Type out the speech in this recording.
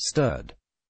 stirred.